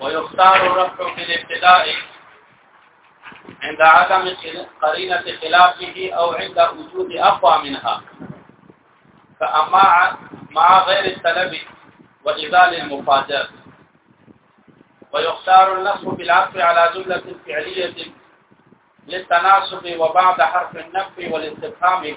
ويختار الرفع في الابتداء عند عدم قرينة خلافه أو عند وجود أقوى منها فأما مع غير السلب وإزال المفاجأة ويختار النصب بالعطف على جملة فعلية للتناسب وبعد حرف النفي والاستفهام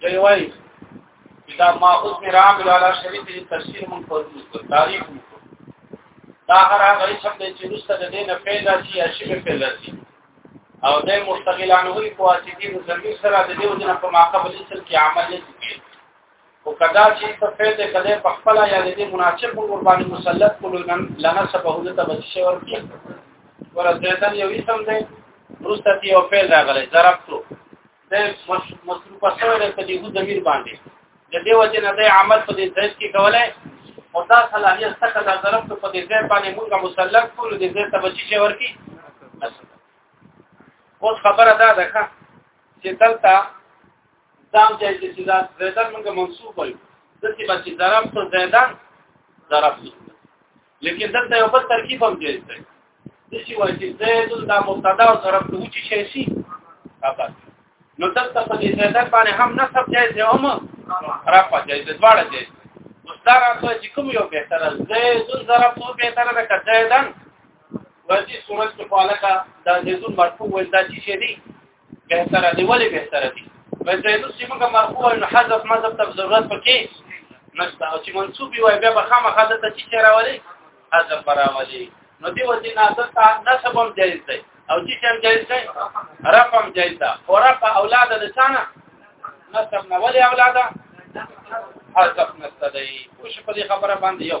دی وای دا ما اوس می راغله علا شریف دې تفسیر مون پر تاریخ دا هر هغه اسم دی چې رسته د دینه پیدا شي یا شی پیدا شي او د مستقلانه وي په واسطه د زمين سره د دې وجنه په ماقبل اسم کې عمل نه کوي او کدا چې په فعل کله په خپل یا دې مناسب ور باندې مسلط کولو نن لنا سبه د تبشي ورکی ورته یو اسم دی روسته یو فعل راغلی ضربتو د مصروف سره د تجهیز ضمیر باندې د دې وجه نه د عمل په دې ځای کې کولای او دا صلاحیت څخه د ضرب په دې ځای باندې موږ مسلط کول دې ځای ته بچی شي ورکی اوس خبره دا ده چې دلته دام ځای کې چې دا زیدن موږ منصوب وایو د دې باندې ضرب ته زیدن ضرب نه لیکن دلته یو بل ترکیب هم جایز دی د شي وایي چې زید دا مبتدا او ضرب ته وچی شي شي خبر نو دلته په دې زیدن باندې هم نسب جایز دی او هم رفع جایز دی دواړه جایز مصدر اته چې کوم یو بهتره زید ضرب ته بهتره ده که زیدن ورته صورت په علاقه دا زیدون مرفوع وایي دا چې شي دی بهتره دی ولې بهتره دی بهتره نو چې موږ مرفوع نو حذف مذهب ته ضرورت پکې نشته او چې منسوب وي بیا به خامخا د چې راولي حذف راولي نو دی وځي نه دلته نسب هم جایز دی او چې څنګه جایز دی رفع هم جایز ده او رفع اولاد د ثانه نسب نه ولې اولاد حذف نشته دی خوش په دې خبره باندې یو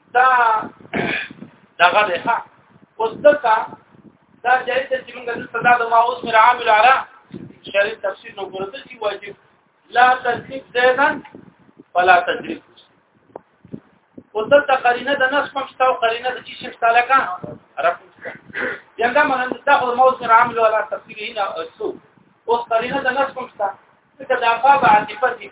دا دغه ده ها اوس دلته دا جایز ده چې موږ دلته دا د ماوس مر عامل علا شریف تفسیر نو ګورته چې واجب لا تذکر زیدن فلا تذکر اوس دلته قرینه د نصب مشته او قرینه د چې شفت لکه عرب څنګه مهند دا خو ماوس مر عامل علا تفسیر هنا سو اوس قرینه د نصب مشته دا باب عاطفه دي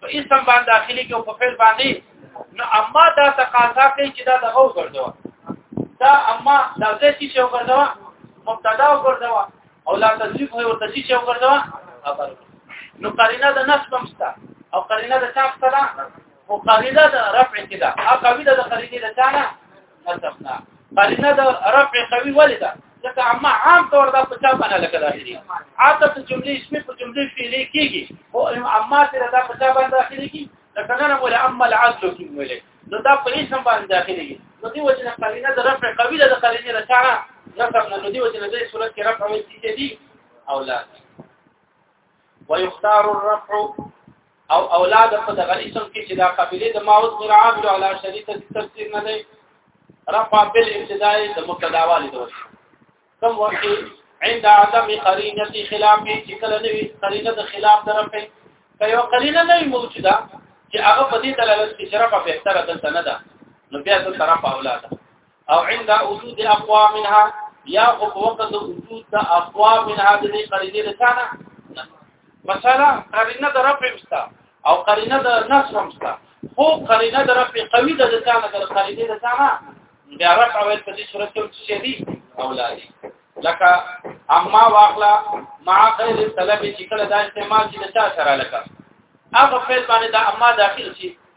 په اسم باندې داخلي کې او په فعل باندې نو اما دا تقاضا کوي چې دا دغه وګرځوا دا اما دا ځکه چې وګرځوا مبتدا وګرځوا او لا تذلیف هي ورته چې وګرځوا خبر نو قرینه د نفس بمستا او قرینه د تاسو سره او قرینه د رفع کې دا هغه قوی د قرینه د تانه نسب نه قرینه د رفع قوي ولې ده ځکه اما عام طور دا په چا باندې لکه داخلي عادت جملې اسمي په جملې فعلي کېږي او اما سره دا په چا باندې داخلي کېږي لکه نن ولا اما العدل کې ویلې نو دا په اسم باندې داخلي کېږي نو دی وجه نه قرینه د رفع قوي ده د قرینه د چاره نسب نه نو دی وجه نه د صورت کې رفع وي چې دي اولاد ويختار الرفع او اولاد په دغه اسم کې چې دا قبيله د ماوس غیر عامل علی شریط تفسیر نه دی رفع بالابتداء د مبتدا والد کوم وخت عند عدم قرینه خلاف چې کله نوې قرینه د خلاف طرفه کيو قرینه نه موجوده چې هغه په دې دلالت کوي چې رفع به تر دلته نه ده نو بیا د طرف اولاد او عند وجود اقوا منها یا خو په وخت د وجود د اقوا منها د دې قرینې لسانه مثلا قرینه د رفع مستا او قرینه د نصر مستا خو قرینه د رفع قوی د لسانه د قرینې لسانه بیا رفع ویل په دې صورت کې څه شي اولادي لکه اما واخلا مع غیر طلب چې کله دا استعمال چې د چا سره لکه هغه فعل باندې دا اما داخل شي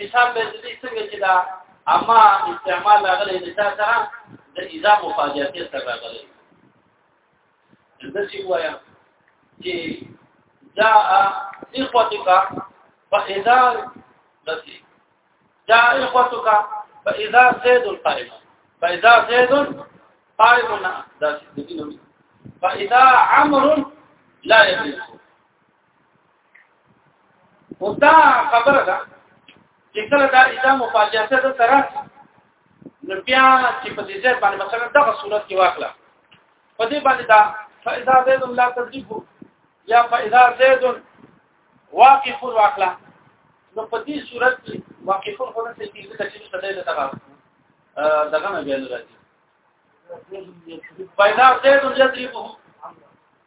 مثال به دې څنګه چې دا اما استعمال راغلی د چا سره د اذا مفاجاتي سره راغلی د څه وایا چې جاء اخوتك فاذا دسی جاء اخوتك فاذا زيد القائم فاذا زيد قائم دسی فاذا عمرو لا يجلس او دا خبره ده چې کله دا اذا مفاجئه ده سره نو بیا چې په دې ځای باندې مثلا دغه صورت کې واخلا په دې باندې دا فاذا زيد لا تذيب یا فاذا زيد واقف واخلا نو په دې صورت کې واقف خو نه ستې دې چې څه دی دغه دغه نه بیان راځي فاذا زيد يضربه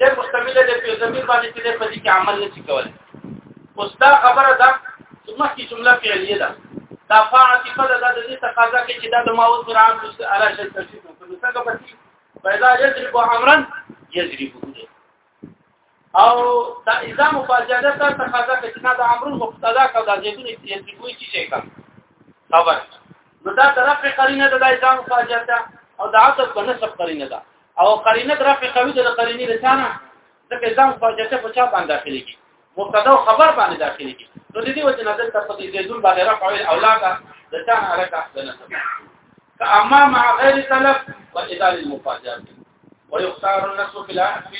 د مستمل د په زمير باندې چې په دې کې عمل نه شي کولای اوس دا خبره ده چې مخکې جمله فعلیه ده دا فاعل چې په دغه د دې تقاضا کې چې دا د ماوس قرآن د اعلی شي تشریح کوي څنګه پتی پیدا یجرب امرا یجرب او دا اذا مفاجأه ته تقاضا کې چې دا امر مقتضا کا د زیدون یجربوي چې شي کا خبر نو دا طرف قرینه ده د اذا مفاجأه او دا عطف بنسب قرینه ده او قرینه د رفع قوی د قرینه د چانه ځکه ځان په جته په چا باندې داخلي کی مبتدا او خبر باندې داخلي کی نو د دې وجه نه دلته په دې زیدون باندې رفع او اولاد د چانه حرکت د نسب فاما مع غیر طلب واذا للمفاجات ويختار النص في العهد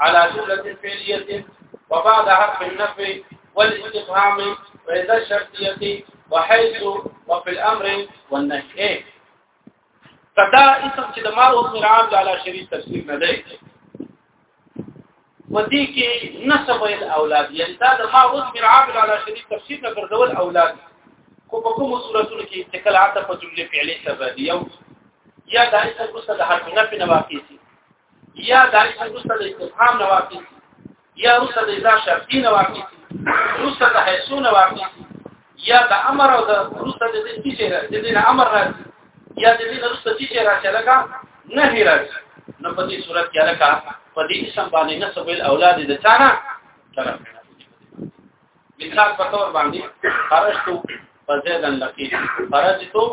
على جمله فعليه وبعد حرف النفي والاستفهام وإذا الشرطية وحيث وفي الأمر والنهي کدا اسم چې د ما او مرام د علا شریف تفسیر نه دی ودی کې نسب ال اولاد یعنی دا د ما او مرام د علا شریف تفسیر نه ګرځول اولاد کو په کوم صورتونو کې تکل عاطف په جمله فعلی سبب دی یو یا د اسم ګسته د حرف نه په نواقع یا د اسم ګسته د استفهام نواقع یا روسه د اذا شرطی نه واقع روسه د حیثو نه واقع یا د امر او د روسه د دې چې د دې امر راځي یا د دې روسه چې راځي لکه نه راځي نو په دې صورت کې لکه په دې اسم باندې نسب ال اولاد د چانه طرف مثال په تور باندې خرجتو فزيدا لقيت خرجتو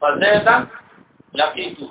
فزيدا لقيته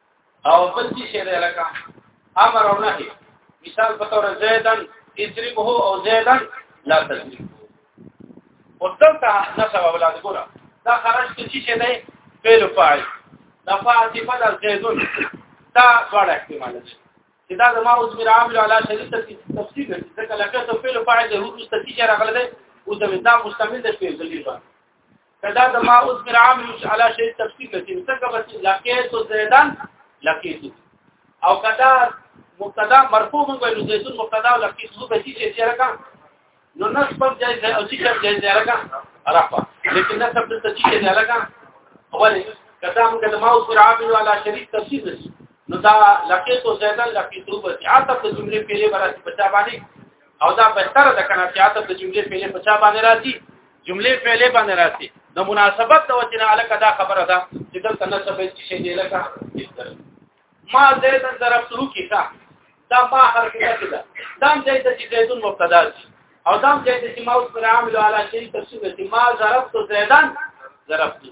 او بل څه شی دی لکه امر او نهي مثال په تور زیدن اضربه او زیدن لا تضربه او دلته نسب اولاد ګره دا خرج کې څه شی دی فعل فاعل دا فاعل صفه د زیدن دا ډول احتمال دی چې دا زما اوس میر عامل علی شریط تفصیل دی ځکه لکه ته فعل فاعل د روح مستتی چې راغله ده او دا مستمل د فعل ذلیل باندې کدا د ما اوس پر عام یو علا شی تفصیل کړي څنګه بس لقیت زیدان لقیت او کدا مبتدا مرفوع موږ ویلو زیدون مبتدا او لقیت هو به شي چې راکا نو نصب پر جای ځای او چې پر جای ځای راکا رفع لیکن نصب پر څه چې ځای راکا اوله کدا موږ د ما اوس پر عام یو علا شی تفصیل کړي نو دا لقیت زیدان لقیت هو به شي عاطف جمله پیلې برابر بچا باندې او دا بهتر ده کنه چې عاطف د جملې فعلې په چا باندې راځي جملې فعلې باندې راځي د مناسبت د وجنه الکه دا خبره ده چې دلته نه څه به شي دی لکه ما زیدن ضربته کیسه دا ما حرف کې ده دا زید چې زیدون مبتدا دي او دا زید چې ما اوس پر عامل علی شی تفسیر دي ما ضربته زیدن ضربته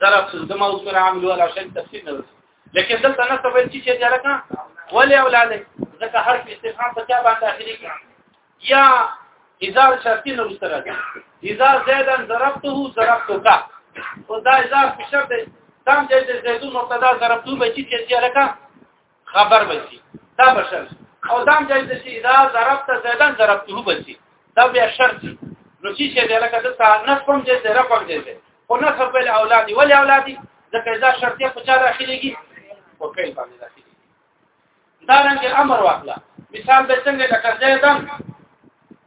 ضرب سلطه موصول عامل ولا شيء تفسير نه لكن دلته نه تبين شي چې لکه ولي اولاد ځکه حرف استفهام په چا باندې اخري یا اظهار شرطي نه مستره ده اظهار زیدن ضربته ضربتك او دا اظهار په شرط تام چې زیدون مبتدا ضربته به چې چې لکه خبر بچي دا بشر او دا هم جایز شي دا ضرب ته زیدان ضرب ته بچي دا بیا شرط نو چې شه دی لکه دا نه کوم چې زه رقم دی خو نه خپل اولادي ولې اولادي ځکه دا شرط په چا راخليږي او کوي باندې راخليږي دا رنګ امر واخلا مثال به څنګه لکه زیدان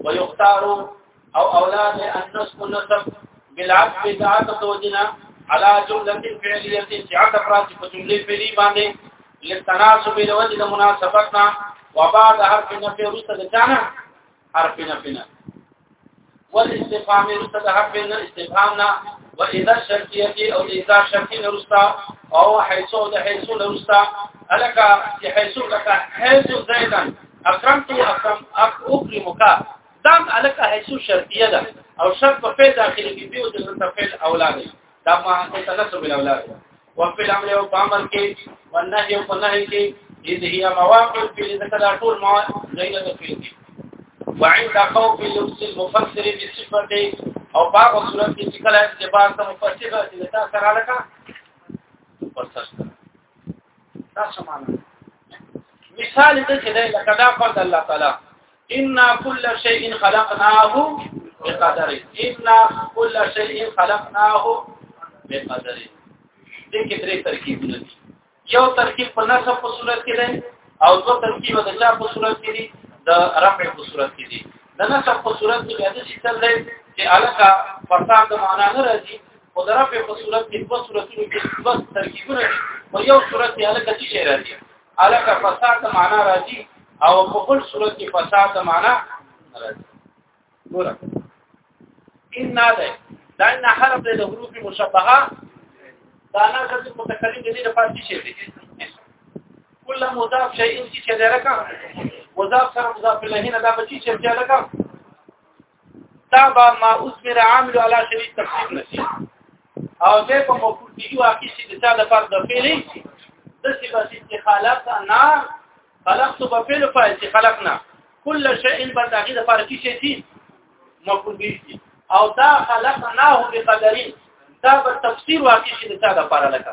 ويختار او اولاد النصب النصب بالعطف ذات توجنا على جمله فعليه سعادت راځي په جمله فعلی باندې لتناسب له وجه مناسبتنا وبعد حرف نفي رسل چانه حرف نفي نه والاستفهام رسته د حرف نه استفهام نه و اذا شرطيه او اذا شرطي رسته او حيث او حيث رسته الک حيث لك حيث زيدا اکرمت اکرم اکرمک دام الک حيث شرطيه ده او شرط په فعل داخلي کې دی او د فعل اولاني دا په هغه تناسب الاولاد وفي الامر او بامر کې والنهي او نهي کې اذ هي مواقف في ذکر ټول ما غیر د فعل کې وعند خوف لبس المفسر بصفته او باغ صورت کې چې کله اعتبار ته مفسر چې تا سره لکه مفسر تاسو معنا مثال دې چې دا لکه دا فرض الله تعالی ان كل شيء خلقناه بقدر ان كل شيء خلقناه بقدر دې کې درې ترکیبونه دي یو ترکیب په نسب په صورت کې دی او دوه ترکیب د چا په صورت کې دي د رفع په صورت کې دي د نسب په صورت کې د دې څه دی چې الکا فرصاد د معنا نه راځي او د رفع په صورت کې په صورتونو کې په ترکیبونه او یو صورت کې الکا څه شي راځي الکا فرصاد د معنا راځي او په بل صورت کې فرصاد د معنا راځي ګوره ان نه ده دا ان حرف د حروف مشبهه دا نه چې متکلم دې لپاره څه شي کل مضاف شيء چې چې درکا مضاف سره مضاف له نه دا بچی چې چې درکا دا با ما اسمر عامل على شريط تفسير نشي او دې په مفعول کې واقع شي د چا د فرض د فعلي د صفات چې خلق نه خلقت په فعل فاعل چې خلقنا كل شيء بل دغه د فرض کې شي مفعول به او دا خلقناه بقدرين دا په تفسیر واقع شي د چا د پاره لکه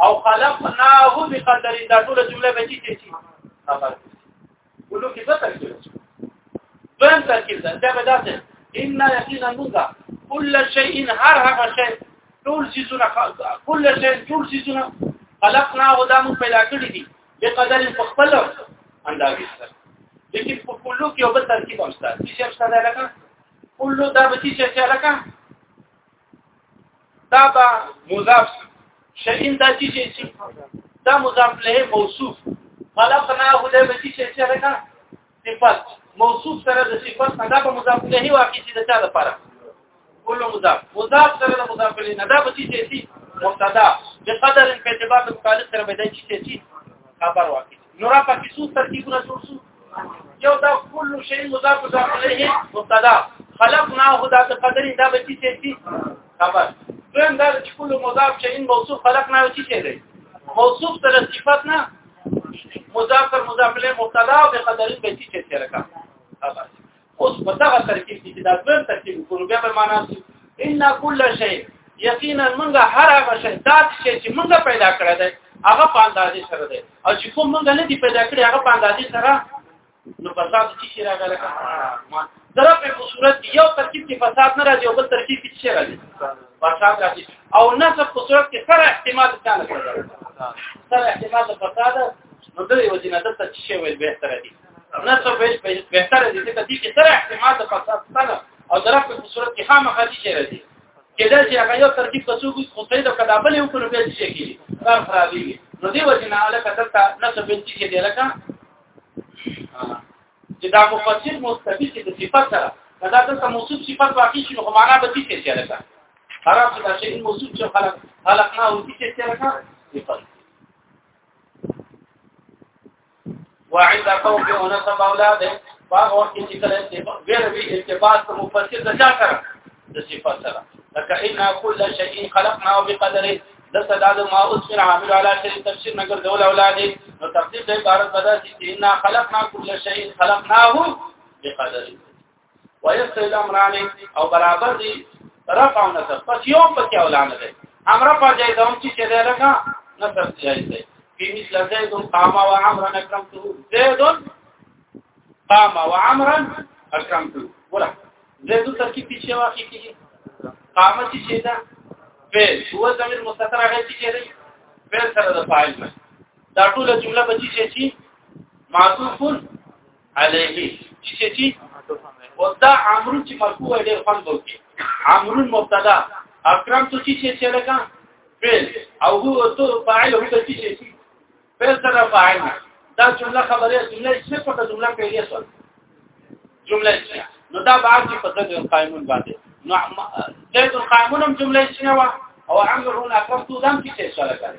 او خلقناه بقدر دا ټول جمله به چی چی خبر ولو کې څه ترکیب دویم ترکیب دا دا به داسې ان یقینا موږ کل شیء هر هغه شی ټول سيزونه کل شیء ټول سيزونه خلقناه دا موږ پیدا کړی دي بقدر په خپل انداز سره لیکن په کلو کې یو بل ترکیب هم شته چې شته لکه کلو دا به چې شته لکه دا با مضاف شئین دا چی شي شي دا مضاف له موصوف خلقنا هو د بچی شي چې راکا صفات موصوف سره د صفات ادا په مضاف له واقع شي د چا لپاره کول مضاف مضاف سره د مضاف له نه دا بچی شي شي مبتدا بقدر په اعتبار د مخالف سره بدای شي شي خبر واقع نو را پکې څو ترتیبونه جوړ شو یو دا کل شی مضاف مضاف الیه مبتدا خلقنا هدا تقدر دا به څه شي خبر دویم دا چې کل مضاف شی موصوف خلقنا څه شي دی موصوف تر صفات نه مضاف تر مضاف الیه مبتدا او بقدر به څه شي راکا خبر اوس په دغه ترکیب کې دا دویم ترکیب کوو بیا به معنا شي ان کل شی یقینا موږ هر هغه شی دات شی چې موږ پیدا کړی دی هغه په اندازې سره دی او چې کوم موږ نه دی پیدا کړی هغه په اندازې سره نو فساد چې شي راغله سره په صورت یو ترکیب کې فساد نه راځي او بل ترکیب کې شي راځي فساد راځي او نه څه په صورت کې سره احتمال ځان سره احتمال فساد نو د یو جنازه ته شي ویل به تر دي نه څه به بهتر دي چې دې کې سره احتمال د فساد سره او درف په صورت کې خامخا دي چې راځي کله چې هغه یو ترتیب په څو کې خدای د کدا بلې وکړو به شي کې کار خرابي نو دی وجنه علاوه کتلتا نه څه بنتي کې دی لکه چې دا مفسر مستفید د صفات سره دا د موصوف صفات واقعي شنو خو معنا به دي چې لکه خراب چې دا شی موصوف چې خلق خلقنا او دي چې لکه صفات وعند قوم انس اولاد باغ وخت چې کله غیر به ارتباط په مفسر د چا سره د صفات سره لکه ان كل شيء خلقنا بقدره د صدا د ما اوس پر عامل علی شری تفسیر نګر دول اولاد نو تفسیر د عبارت بدا چې ان خلقنا كل شيء خلقناه بقدره ويسر الامران او برابر دي رفع او نصب پس یو پکې اولانه ده امر په ځای دوم چې چې ده لکه نصب ځای ده په مثل زید قام و عمر اکرمته زید قام و عمر اکرمته ولا زید ترکیب پیچې واقع کیږي قام چې چې ده فعل هو زمير مستتر هغه چې چې ده فعل سره د فاعل دا ټول جمله بچی شي چې معطوف علیه چې چې او دا عمرو چې مرفوع ډېر خوند وکړي عمرو مبتدا اکرم تو چې چې لکه فعل او هو تو فاعل هو ته چې چې فعل سره فاعل دا جمله خبره جمله صرف په جمله کې یې سول جمله چې نو دا بعد کې په دغه قائمون باندې نو زید القائمون هم جمله چې وا او عمرو اکرم تو دم چې چې سره کوي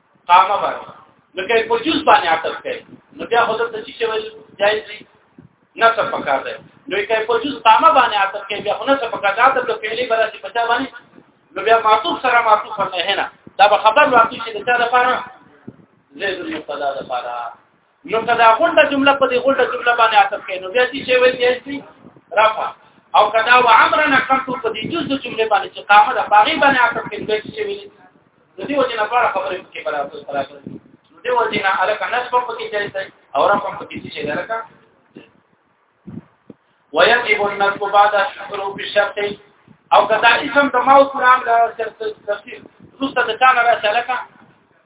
قامه باندې نو کې په جز باندې عطف کوي نو بیا خو دلته چې ویل جایز دی نه څه پکار دی نو کې په جز قامه باندې عطف کوي بیا خو نه څه پکار دی عطف له فعلی برا چې پچا باندې نو بیا معطوف سره معطوف نه هنا دا به خبر واقع شي د چا لپاره زید المبتدا لپاره نو کدا غونډه جمله په دې غونډه جمله باندې عطف کړي نو بیا چې ویل کېږي رفع او کدا و امرا نکمت په دې جز د جمله باندې چې قامه د باغی باندې عطف کړي بیا چې ویل د دې وجه نه پاره خبرې کې برابر برابر د دې وجه نه الک نصب په کې جایز دی او رفع په کې چې الک ويجب النصب بعد الشكر بالشرط او کدا اسم د موت نام د تفسیر روسته د چانه راځي الک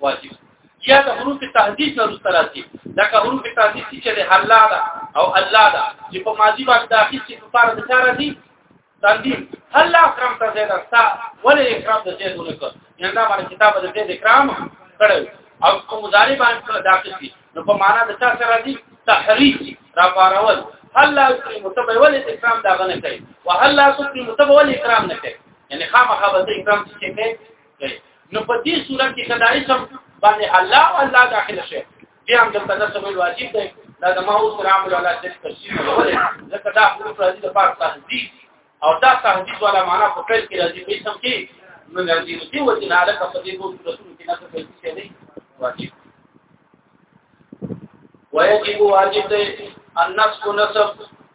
واجب یا د حروف تهدید نه رسته راځي دا که حروف تهدید چې د الله دا او الله دا چې په ماضی باندې داخل چې په پاره د چاره دي تندیم هل اکرم ته زید استا ولې اکرام ته زید ونه کړ یعنی دا باندې کتاب د زید اکرام کړو او په مضارع باندې داخل دي نو په معنا د چا سره دي تحریف را پارول هل لا اکرم ته به ولې اکرام دا غنه کوي وهل لا اکرم ته به ولې اکرام نه کوي یعنی خامخا به اکرام چې کوي نو په دې صورت کې کدا اسم باندې الله او الله داخل شي بیا هم دلته د سوال واجب دی دا د ما اوس رحم الله علیه د تفسیر ولې ځکه دا حروف راځي د پاک تهذیب او دا تهذیب ولا معنا په پیل کې راځي په اسم کې نو راځي نو دی وځي نه علاقه په دې بوت رسول کې نه څه کوي چې دی واجب ويجب واجب دی النصب نصب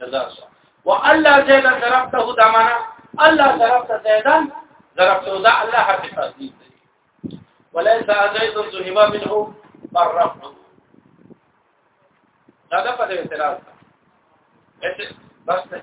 جزاء والله زیدان ضربته دا معنا الله ضربته زیدان ضربته دا الله حرف تسدید دی وليس زید ذهبا منه فرفع دا د په اعتراض بس نه